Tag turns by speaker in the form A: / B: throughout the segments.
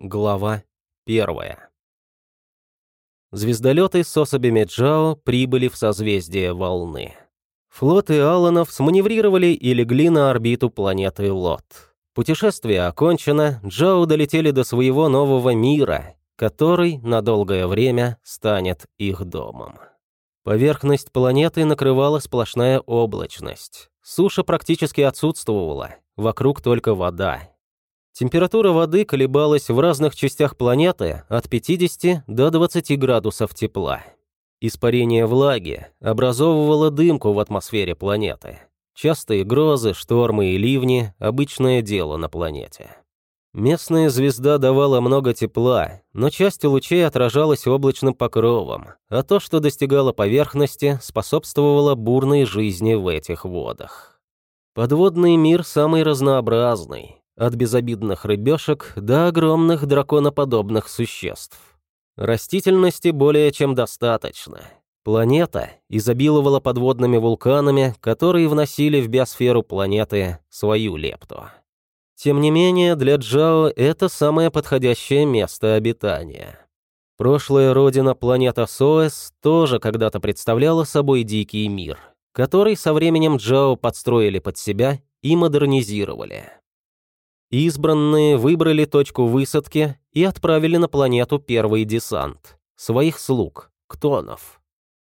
A: Глава первая. Звездолеты с особями Джао прибыли в созвездие Волны. Флоты Алланов сманеврировали и легли на орбиту планеты Лот. Путешествие окончено, Джао долетели до своего нового мира, который на долгое время станет их домом. Поверхность планеты накрывала сплошная облачность. Суша практически отсутствовала, вокруг только вода, Температура воды колебалась в разных частях планеты от 50 до 20 градусов тепла. Испарение влаги образовывало дымку в атмосфере планеты. Частые грозы, штормы и ливни – обычное дело на планете. Местная звезда давала много тепла, но часть лучей отражалась облачным покровом, а то, что достигало поверхности, способствовало бурной жизни в этих водах. Подводный мир самый разнообразный, от безобидных рыбешек до огромных драконоподобных существ. Растительности более чем достаточно. Планета изобиловала подводными вулканами, которые вносили в биосферу планеты свою лепту. Тем не менее, для Джао это самое подходящее место обитания. Прошлая родина планета Соэс тоже когда-то представляла собой дикий мир, который со временем Джао подстроили под себя и модернизировали. Избранные выбрали точку высадки и отправили на планету первый десант, своих слуг, ктонов.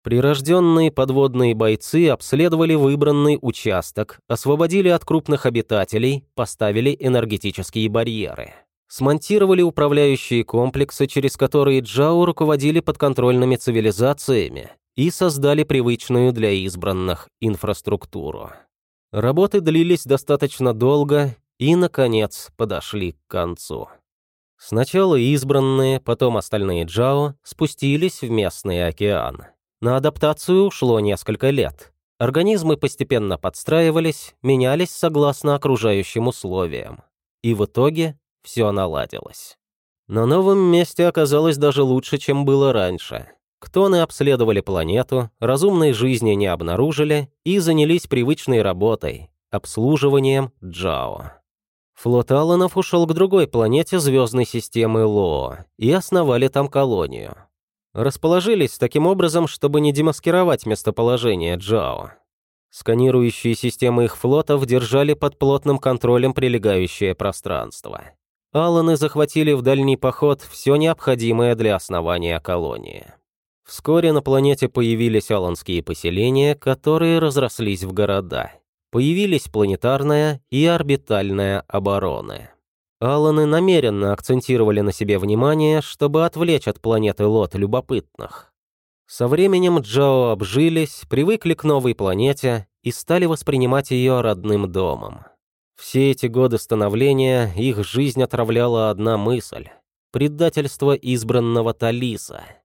A: Прирожденные подводные бойцы обследовали выбранный участок, освободили от крупных обитателей, поставили энергетические барьеры. Смонтировали управляющие комплексы, через которые Джао руководили подконтрольными цивилизациями и создали привычную для избранных инфраструктуру. Работы длились достаточно долго и, наконец, подошли к концу. Сначала избранные, потом остальные Джао спустились в местный океан. На адаптацию ушло несколько лет. Организмы постепенно подстраивались, менялись согласно окружающим условиям. И в итоге все наладилось. На новом месте оказалось даже лучше, чем было раньше. Ктоны обследовали планету, разумной жизни не обнаружили и занялись привычной работой – обслуживанием Джао. Флот Алланов ушел к другой планете звездной системы Лоо и основали там колонию. Расположились таким образом, чтобы не демаскировать местоположение Джао. Сканирующие системы их флотов держали под плотным контролем прилегающее пространство. Алланы захватили в дальний поход все необходимое для основания колонии. Вскоре на планете появились аланские поселения, которые разрослись в города – появились планетарная и орбитальная обороны. Алланы намеренно акцентировали на себе внимание, чтобы отвлечь от планеты Лот любопытных. Со временем Джао обжились, привыкли к новой планете и стали воспринимать ее родным домом. Все эти годы становления их жизнь отравляла одна мысль — предательство избранного Талиса —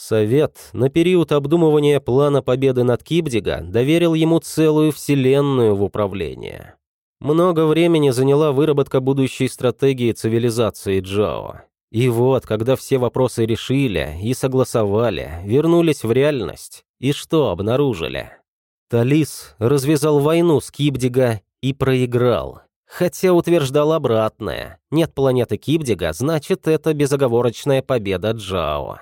A: Совет на период обдумывания плана победы над Кибдига доверил ему целую вселенную в управление. Много времени заняла выработка будущей стратегии цивилизации Джао. И вот, когда все вопросы решили и согласовали, вернулись в реальность, и что обнаружили? Талис развязал войну с Кибдига и проиграл. Хотя утверждал обратное. Нет планеты Кибдига, значит, это безоговорочная победа Джао.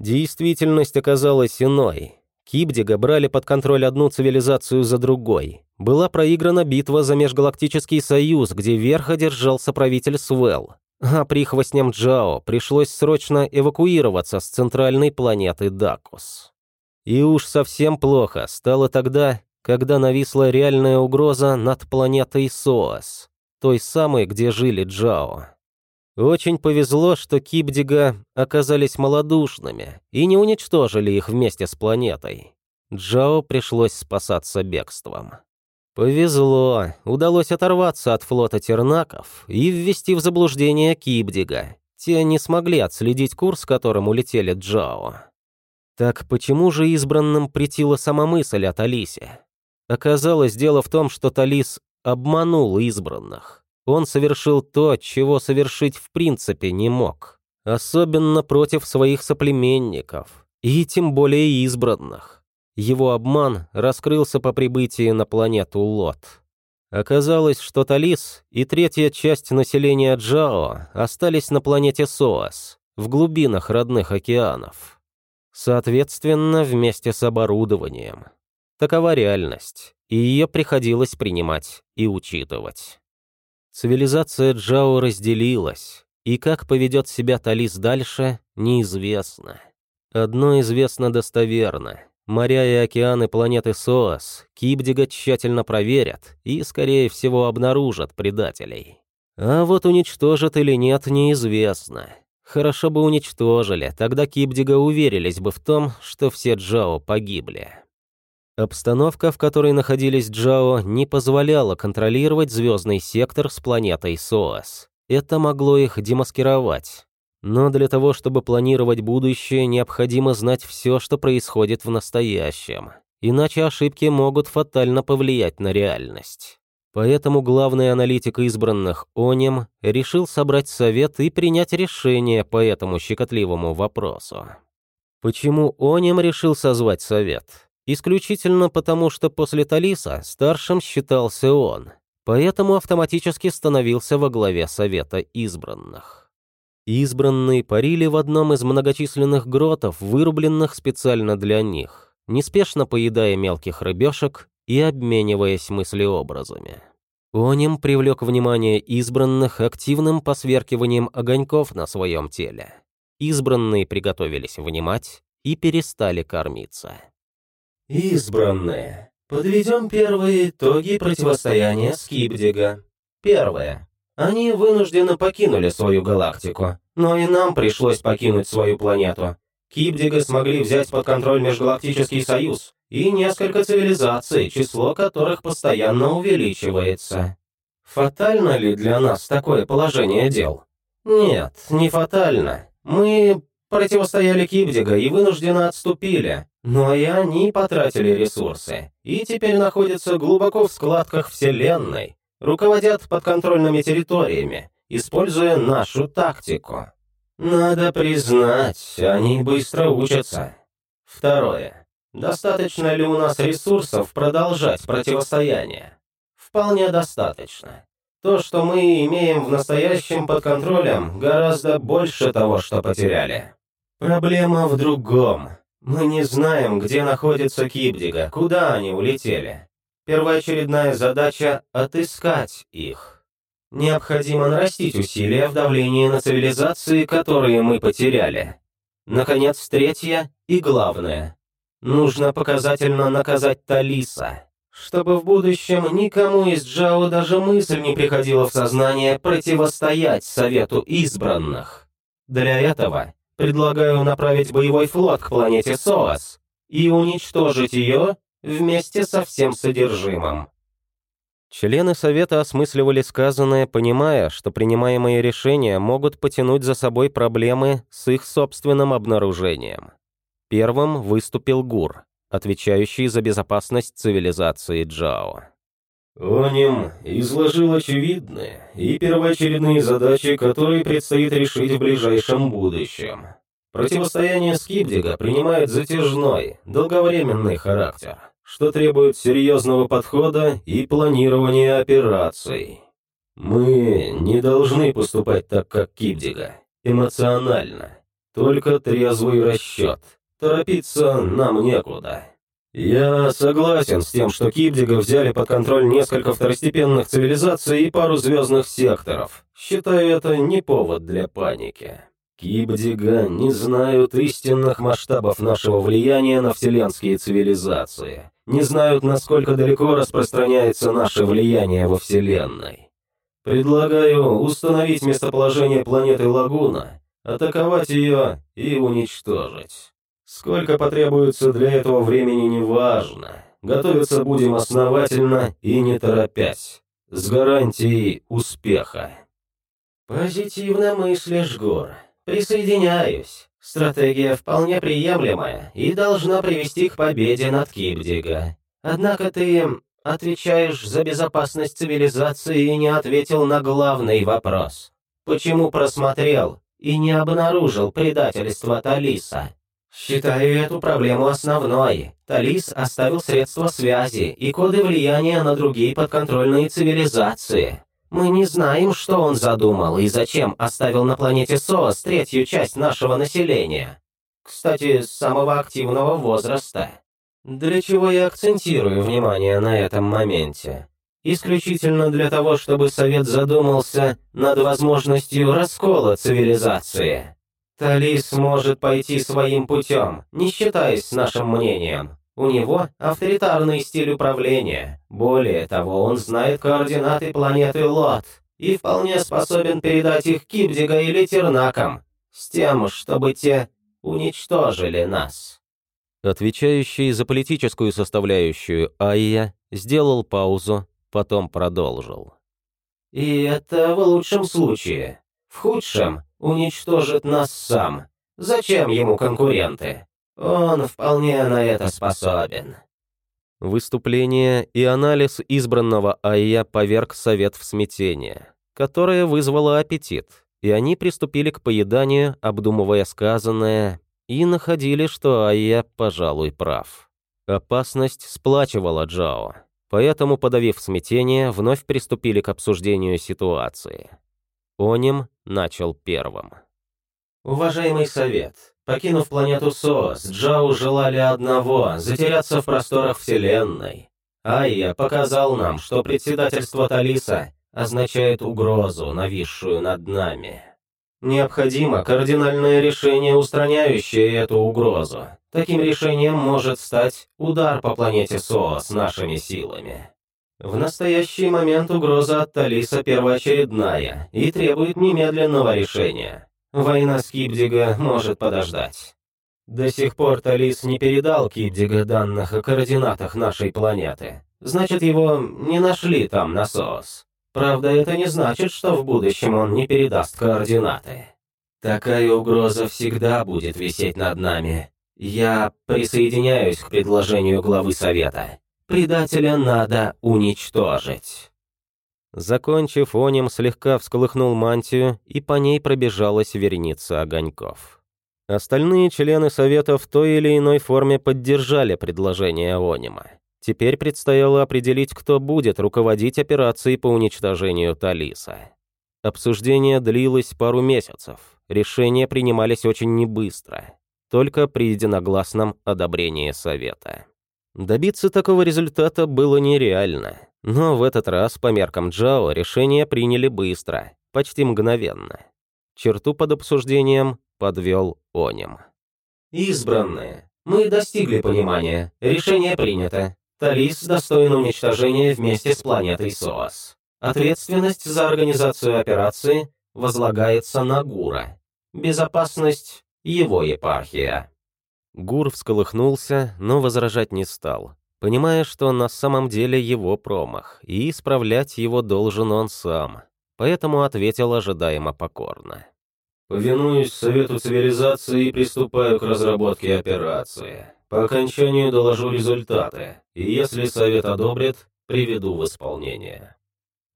A: Действительность оказалась иной. Кибдига брали под контроль одну цивилизацию за другой. Была проиграна битва за Межгалактический Союз, где верх одержался правитель Свел. А прихвостням Джао пришлось срочно эвакуироваться с центральной планеты Дакус. И уж совсем плохо стало тогда, когда нависла реальная угроза над планетой Соас, той самой, где жили Джао. Очень повезло, что Кибдига оказались малодушными и не уничтожили их вместе с планетой. Джао пришлось спасаться бегством. Повезло, удалось оторваться от флота тернаков и ввести в заблуждение Кибдига. Те не смогли отследить курс, которым улетели Джао. Так почему же избранным притила сама мысль о Талисе? Оказалось, дело в том, что Талис обманул избранных. Он совершил то, чего совершить в принципе не мог. Особенно против своих соплеменников. И тем более избранных. Его обман раскрылся по прибытии на планету Лот. Оказалось, что Талис и третья часть населения Джао остались на планете Соас, в глубинах родных океанов. Соответственно, вместе с оборудованием. Такова реальность, и ее приходилось принимать и учитывать. Цивилизация Джао разделилась, и как поведет себя Талис дальше, неизвестно. Одно известно достоверно. Моря и океаны планеты Соас Кибдига тщательно проверят и, скорее всего, обнаружат предателей. А вот уничтожат или нет, неизвестно. Хорошо бы уничтожили, тогда Кибдига уверились бы в том, что все Джао погибли. Обстановка, в которой находились Джао, не позволяла контролировать звездный сектор с планетой Соас. Это могло их демаскировать. Но для того, чтобы планировать будущее, необходимо знать все, что происходит в настоящем. Иначе ошибки могут фатально повлиять на реальность. Поэтому главный аналитик избранных Онем решил собрать совет и принять решение по этому щекотливому вопросу. Почему Онем решил созвать совет? Исключительно потому, что после Талиса старшим считался он, поэтому автоматически становился во главе Совета избранных. Избранные парили в одном из многочисленных гротов, вырубленных специально для них, неспешно поедая мелких рыбешек и обмениваясь мыслеобразами. Оним привлек внимание избранных активным посверкиванием огоньков на своем теле. Избранные приготовились внимать и перестали кормиться.
B: «Избранные», Подведем первые итоги противостояния Скибдига. Первое. Они вынужденно покинули свою галактику, но и нам пришлось покинуть свою планету. Кибдига смогли взять под контроль Межгалактический Союз и несколько цивилизаций, число которых постоянно увеличивается. Фатально ли для нас такое положение дел? Нет, не фатально. Мы противостояли Кибдига и вынужденно отступили, но и они потратили ресурсы, и теперь находятся глубоко в складках Вселенной, руководят подконтрольными территориями, используя нашу тактику. Надо признать, они быстро учатся. Второе. Достаточно ли у нас ресурсов продолжать противостояние? Вполне достаточно. То, что мы имеем в настоящем под контролем, гораздо больше того, что потеряли. Проблема в другом. Мы не знаем, где находится Кибдига, куда они улетели. Первоочередная задача — отыскать их. Необходимо нарастить усилия в давлении на цивилизации, которые мы потеряли. Наконец, третье и главное. Нужно показательно наказать Талиса, чтобы в будущем никому из Джао даже мысль не приходила в сознание противостоять Совету Избранных. Для этого Предлагаю направить боевой флот к планете Соас и уничтожить ее вместе со всем содержимым.
A: Члены Совета осмысливали сказанное, понимая, что принимаемые решения могут потянуть за собой проблемы с их собственным обнаружением. Первым выступил Гур, отвечающий за безопасность цивилизации Джао.
B: Оним изложил очевидные и первоочередные задачи, которые предстоит решить в ближайшем будущем. Противостояние Скибдига принимает затяжной, долговременный характер, что требует серьезного подхода и планирования операций. Мы не должны поступать так, как Кибдига, эмоционально. Только трезвый расчет. Торопиться нам некуда. «Я согласен с тем, что Кибдига взяли под контроль несколько второстепенных цивилизаций и пару звездных секторов. Считаю это не повод для паники. Кибдига не знают истинных масштабов нашего влияния на вселенские цивилизации, не знают, насколько далеко распространяется наше влияние во Вселенной. Предлагаю установить местоположение планеты Лагуна, атаковать ее и уничтожить». Сколько потребуется для этого времени, неважно. Готовиться будем основательно и не торопясь. С гарантией успеха. Позитивно мыслишь, Гор. Присоединяюсь. Стратегия вполне приемлемая и должна привести к победе над Кибдига. Однако ты отвечаешь за безопасность цивилизации и не ответил на главный вопрос. Почему просмотрел и не обнаружил предательство Талиса? Считаю эту проблему основной. Талис оставил средства связи и коды влияния на другие подконтрольные цивилизации. Мы не знаем, что он задумал и зачем оставил на планете СОС третью часть нашего населения. Кстати, самого активного возраста. Для чего я акцентирую внимание на этом моменте? Исключительно для того, чтобы Совет задумался над возможностью раскола цивилизации. Талис может пойти своим путем, не считаясь с нашим мнением. У него авторитарный стиль управления. Более того, он знает координаты планеты Лот и вполне способен передать их Кибдига или Тернакам, с тем, чтобы те уничтожили нас.
A: Отвечающий за политическую составляющую Айя сделал паузу, потом продолжил.
B: «И это в лучшем случае. В худшем уничтожит нас сам. Зачем ему конкуренты? Он вполне на это способен».
A: Выступление и анализ избранного Айя поверг совет в смятение, которое вызвало аппетит, и они приступили к поеданию, обдумывая сказанное, и находили, что Айя, пожалуй, прав. Опасность сплачивала Джао, поэтому, подавив смятение, вновь приступили к обсуждению ситуации. Оним начал первым.
B: «Уважаемый совет, покинув планету СОС, Джао желали одного — затеряться в просторах Вселенной. Айя показал нам, что председательство Талиса означает угрозу, нависшую над нами. Необходимо кардинальное решение, устраняющее эту угрозу. Таким решением может стать удар по планете СОС нашими силами. В настоящий момент угроза от Талиса первоочередная и требует немедленного решения. Война с Кипдига может подождать. До сих пор Талис не передал Кипдига данных о координатах нашей планеты. Значит, его не нашли там на СОС. Правда, это не значит, что в будущем он не передаст координаты. Такая угроза всегда будет висеть над нами. Я присоединяюсь к предложению главы Совета. Предателя надо уничтожить».
A: Закончив, Оним слегка всколыхнул мантию, и по ней пробежалась вереница огоньков. Остальные члены Совета в той или иной форме поддержали предложение Онима. Теперь предстояло определить, кто будет руководить операцией по уничтожению Талиса. Обсуждение длилось пару месяцев, решения принимались очень небыстро, только при единогласном одобрении Совета. Добиться такого результата было нереально, но в этот раз, по меркам Джао, решение приняли быстро, почти мгновенно. Черту под обсуждением подвел Оним.
B: «Избранные, мы достигли понимания. Решение принято. Талис достоин уничтожения вместе с планетой СОАС. Ответственность за организацию операции возлагается на Гура. Безопасность — его епархия».
A: Гур всколыхнулся, но возражать не стал, понимая, что на самом деле его промах, и исправлять его должен он сам, поэтому ответил ожидаемо покорно.
B: «Повинуюсь Совету Цивилизации и приступаю к разработке операции. По окончанию доложу результаты, и если Совет одобрит, приведу в исполнение».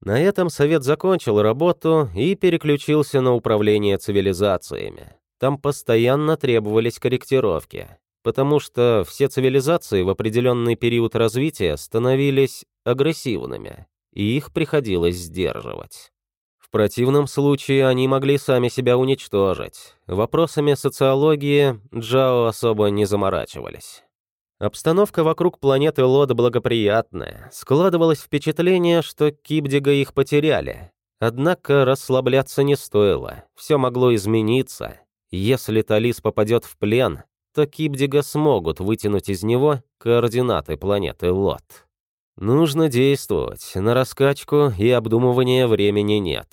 A: На этом Совет закончил работу и переключился на управление цивилизациями. Там постоянно требовались корректировки, потому что все цивилизации в определенный период развития становились агрессивными, и их приходилось сдерживать. В противном случае они могли сами себя уничтожить. Вопросами социологии Джао особо не заморачивались. Обстановка вокруг планеты Лод благоприятная. Складывалось впечатление, что Кибдига их потеряли. Однако расслабляться не стоило. Все могло измениться, если Талис попадет в плен, то Кибдига смогут вытянуть из него координаты планеты Лот. Нужно действовать, на раскачку и обдумывания времени нет.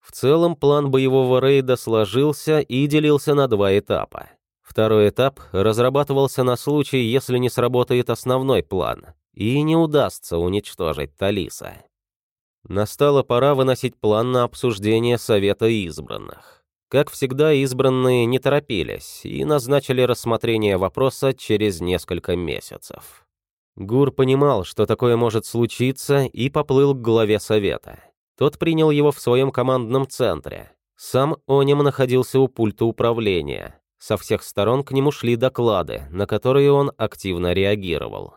A: В целом план боевого рейда сложился и делился на два этапа. Второй этап разрабатывался на случай, если не сработает основной план и не удастся уничтожить Талиса. Настала пора выносить план на обсуждение Совета избранных. Как всегда, избранные не торопились и назначили рассмотрение вопроса через несколько месяцев. Гур понимал, что такое может случиться, и поплыл к главе совета. Тот принял его в своем командном центре. Сам Онем находился у пульта управления, Со всех сторон к нему шли доклады, на которые он активно реагировал.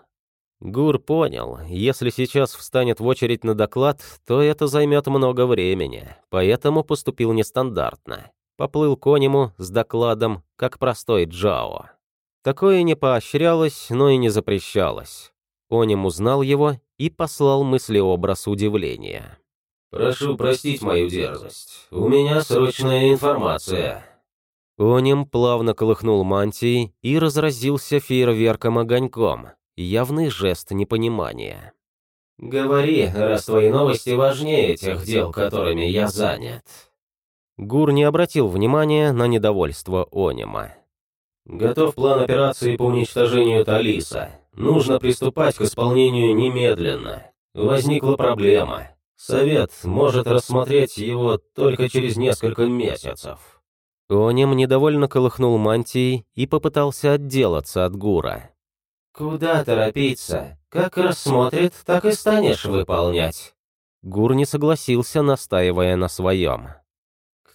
A: Гур понял, если сейчас встанет в очередь на доклад, то это займет много времени, поэтому поступил нестандартно. Поплыл к нему с докладом, как простой Джао. Такое не поощрялось, но и не запрещалось. Оним узнал его и послал мыслеобраз удивления.
B: «Прошу простить мою дерзость. У меня срочная информация».
A: Оним плавно колыхнул мантией и разразился фейерверком-огоньком, явный жест непонимания.
B: «Говори, раз твои новости важнее тех дел, которыми я занят».
A: Гур не обратил внимания на недовольство Онима.
B: «Готов план операции по уничтожению Талиса. Нужно приступать к исполнению немедленно. Возникла проблема. Совет может рассмотреть его только через несколько месяцев».
A: Оним недовольно колыхнул мантией и попытался отделаться от Гура.
B: «Куда торопиться? Как рассмотрит, так и станешь выполнять».
A: Гур не согласился, настаивая на своем.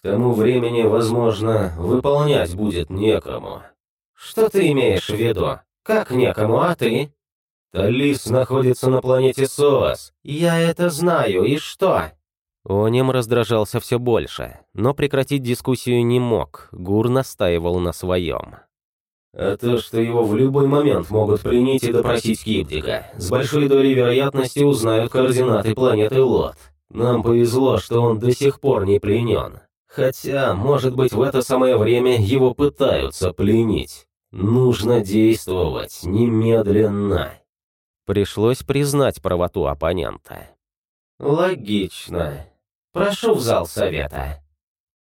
B: «К тому времени, возможно, выполнять будет некому». «Что ты имеешь в виду? Как некому, а ты?» «Талис находится на планете Соас. Я это знаю, и что?»
A: Онем раздражался все больше, но прекратить дискуссию не мог, Гур настаивал на своем.
B: А то, что его в любой момент могут принять и допросить Киптика, с большой долей вероятности узнают координаты планеты Лот. Нам повезло, что он до сих пор не пленен. Хотя, может быть, в это самое время его пытаются пленить. Нужно действовать немедленно.
A: Пришлось признать правоту оппонента.
B: Логично. Прошу в зал совета.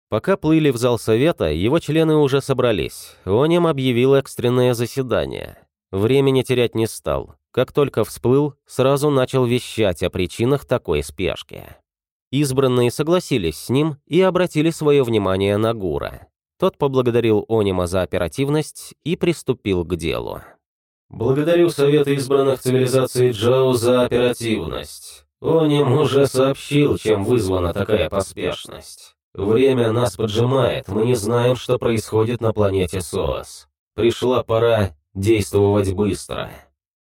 A: Пока плыли в зал совета, его члены уже собрались. Онем объявил экстренное заседание. Времени терять не стал. Как только всплыл, сразу начал вещать о причинах такой спешки. Избранные согласились с ним и обратили свое внимание на Гура. Тот поблагодарил Онима за оперативность и приступил к делу.
B: «Благодарю Совет избранных цивилизаций Джао за оперативность. Оним уже сообщил, чем вызвана такая поспешность. Время нас поджимает, мы не знаем, что происходит на планете Соас. Пришла пора действовать быстро.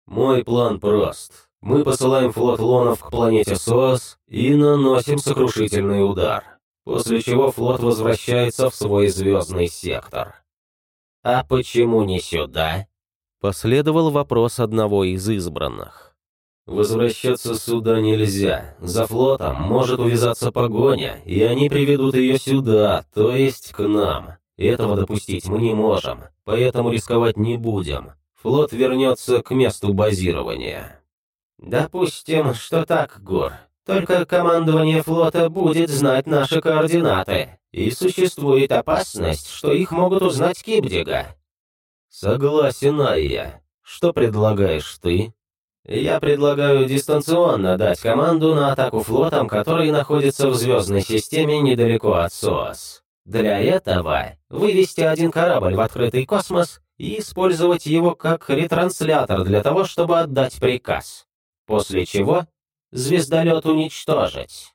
B: Мой план прост. Мы посылаем флот Лонов к планете Соас и наносим сокрушительный удар, после чего флот возвращается в свой звездный сектор. «А почему не сюда?»
A: Последовал вопрос одного из избранных.
B: Возвращаться сюда нельзя. За флотом может увязаться погоня, и они приведут ее сюда, то есть к нам. Этого допустить мы не можем, поэтому рисковать не будем. Флот вернется к месту базирования. Допустим, что так, Гор. Только командование флота будет знать наши координаты, и существует опасность, что их могут узнать Кибдига. Согласен, Айя. Что предлагаешь ты? Я предлагаю дистанционно дать команду на атаку флотом, который находится в звездной системе недалеко от СОАС. Для этого вывести один корабль в открытый космос и использовать его как ретранслятор для того, чтобы отдать приказ. После чего звездолет уничтожить.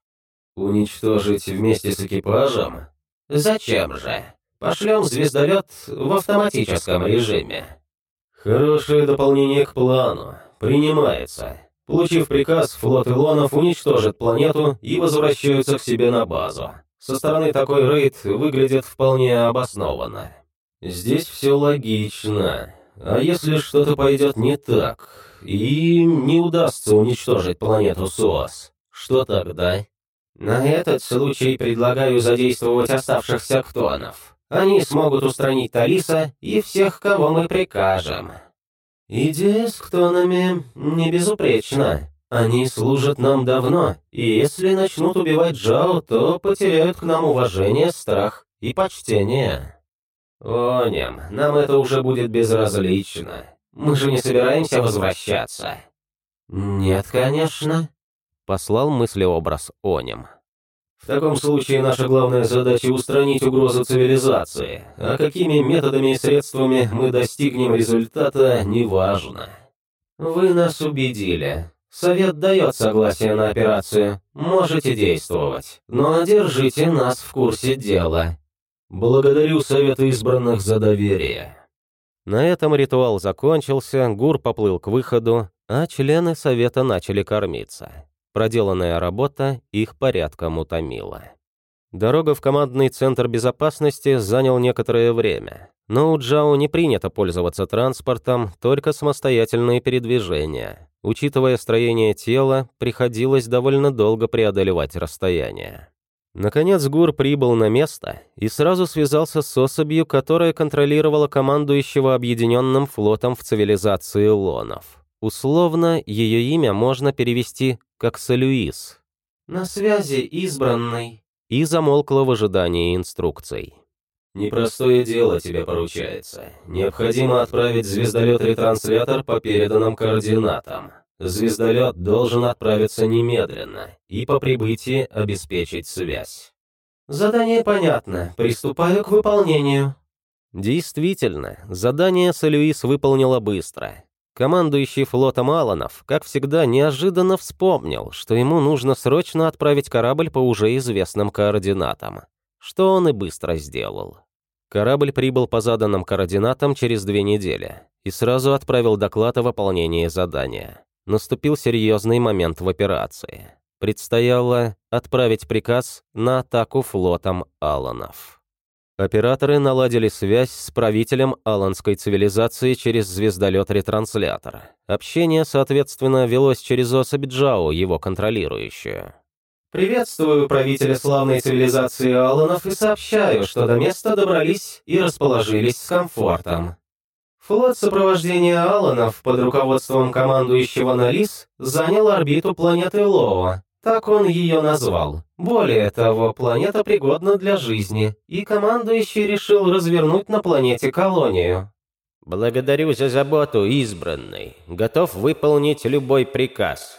B: Уничтожить вместе с экипажем? Зачем же? Пошлем звездолет в автоматическом режиме. Хорошее дополнение к плану. «Принимается. Получив приказ, флот Илонов уничтожит планету и возвращаются к себе на базу. Со стороны такой рейд выглядит вполне обоснованно. Здесь все логично. А если что-то пойдет не так, и не удастся уничтожить планету СОС, что тогда? На этот случай предлагаю задействовать оставшихся ктонов. Они смогут устранить Талиса и всех, кого мы прикажем. «Идея с ктонами не безупречна. Они служат нам давно, и если начнут убивать Джао, то потеряют к нам уважение, страх и почтение». «Онем, нам это уже будет безразлично. Мы же не собираемся возвращаться». «Нет, конечно», — послал мыслеобраз Онем. В таком случае наша главная задача устранить угрозу цивилизации, а какими методами и средствами мы достигнем результата, неважно. Вы нас убедили. Совет дает согласие на операцию. Можете действовать, но держите нас в курсе дела. Благодарю Совет избранных за доверие.
A: На этом ритуал закончился, Гур поплыл к выходу, а члены Совета начали кормиться. Проделанная работа их порядком утомила. Дорога в командный центр безопасности занял некоторое время, но у Джао не принято пользоваться транспортом, только самостоятельные передвижения. Учитывая строение тела, приходилось довольно долго преодолевать расстояние. Наконец Гур прибыл на место и сразу связался с особью, которая контролировала командующего объединенным флотом в цивилизации Лонов. Условно, ее имя можно перевести как Салюис.
B: «На связи, избранный»,
A: и замолкла в ожидании инструкций.
B: «Непростое дело тебе поручается. Необходимо отправить звездолет-ретранслятор по переданным координатам. Звездолет должен отправиться немедленно и по прибытии обеспечить связь». «Задание понятно. Приступаю к выполнению».
A: Действительно, задание Салюис выполнила быстро. Командующий флотом Аланов, как всегда, неожиданно вспомнил, что ему нужно срочно отправить корабль по уже известным координатам, что он и быстро сделал. Корабль прибыл по заданным координатам через две недели и сразу отправил доклад о выполнении задания. Наступил серьезный момент в операции. Предстояло отправить приказ на атаку флотом Аланов. Операторы наладили связь с правителем аланской цивилизации через звездолет-ретранслятор. Общение, соответственно, велось через особь Джао, его контролирующую.
B: «Приветствую правителя славной цивилизации Аланов и сообщаю, что до места добрались и расположились с комфортом. Флот сопровождения Аланов под руководством командующего Налис занял орбиту планеты Лоа, так он ее назвал. Более того, планета пригодна для жизни, и командующий решил развернуть на планете колонию.
A: «Благодарю за заботу, избранный. Готов выполнить любой приказ».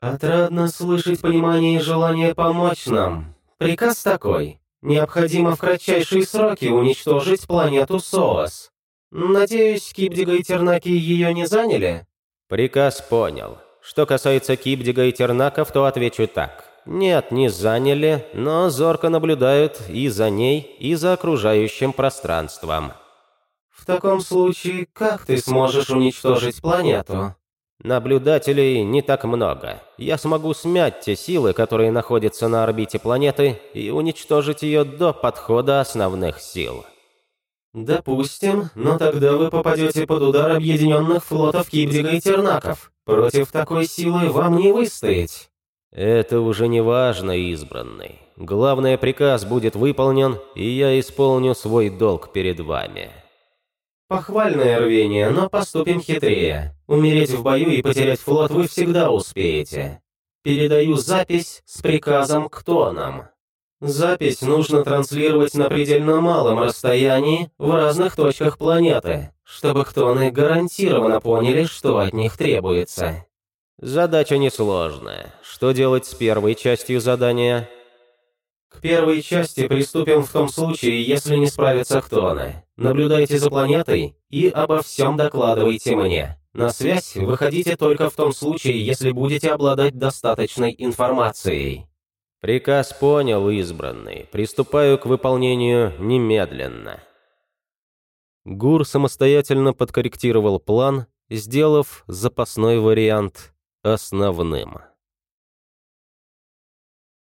B: «Отрадно слышать понимание и желание помочь нам. Приказ такой. Необходимо в кратчайшие сроки уничтожить планету Соос. Надеюсь, Кибдига и Тернаки ее не заняли?»
A: «Приказ понял. Что касается Кибдига и Тернаков, то отвечу так. Нет, не заняли, но зорко наблюдают и за ней, и за окружающим пространством.
B: В таком случае, как ты сможешь уничтожить планету?
A: Наблюдателей не так много. Я смогу смять те силы, которые находятся на орбите планеты, и уничтожить ее до подхода основных сил.
B: Допустим, но тогда вы попадете под удар объединенных флотов Кибдига и Тернаков. Против такой силы вам не выстоять.
A: Это уже не важно, избранный. Главный приказ будет выполнен, и я исполню свой долг перед вами.
B: Похвальное рвение, но поступим хитрее. Умереть в бою и потерять флот вы всегда успеете. Передаю запись с приказом к тонам. Запись нужно транслировать на предельно малом расстоянии в разных точках планеты, чтобы ктоны гарантированно поняли, что от них требуется.
A: Задача несложная. Что делать с первой частью задания?
B: К первой части приступим в том случае, если не справятся ктоны. Наблюдайте за планетой и обо всем докладывайте мне. На связь выходите только в том случае, если будете обладать достаточной информацией.
A: «Приказ понял, избранный. Приступаю к выполнению немедленно». Гур самостоятельно подкорректировал план, сделав запасной вариант основным.